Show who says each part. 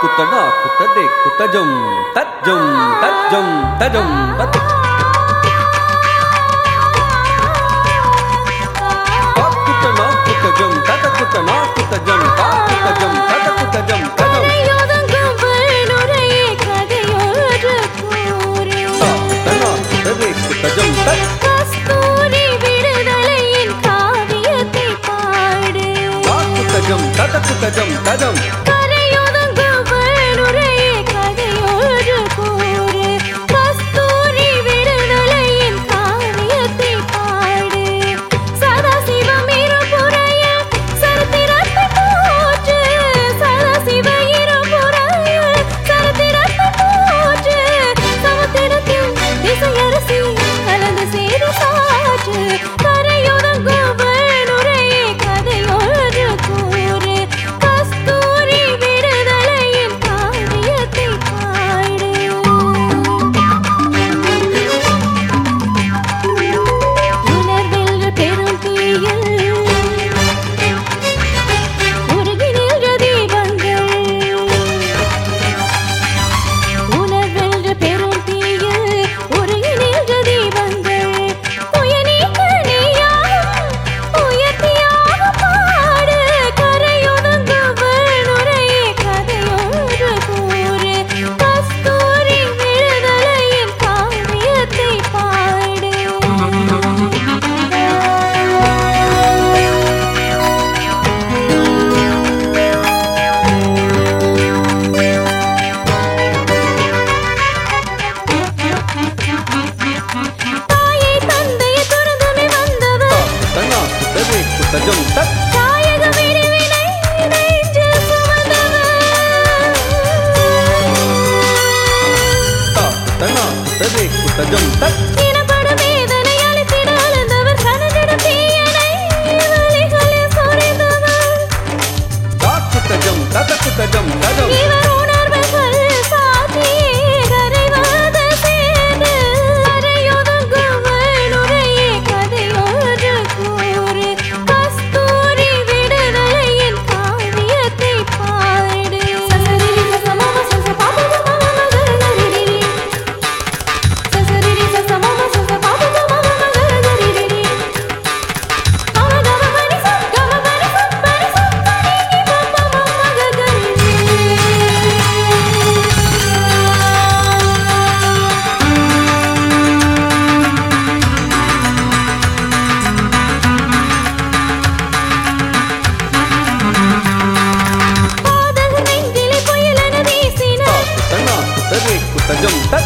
Speaker 1: குத்தடா குத்தடே குத்தஜம் தஜம் தஜம் தஜம் தத் குத்தனா குத்தஜம் தத குத்தனா குத்தஜம் தா குத்தஜம் தத குத்தஜம் தஜம் குத்தனா குத்தடே குத்தஜம் தத் சஜம் தத் தனா ததே குதஜம் தத்
Speaker 2: 正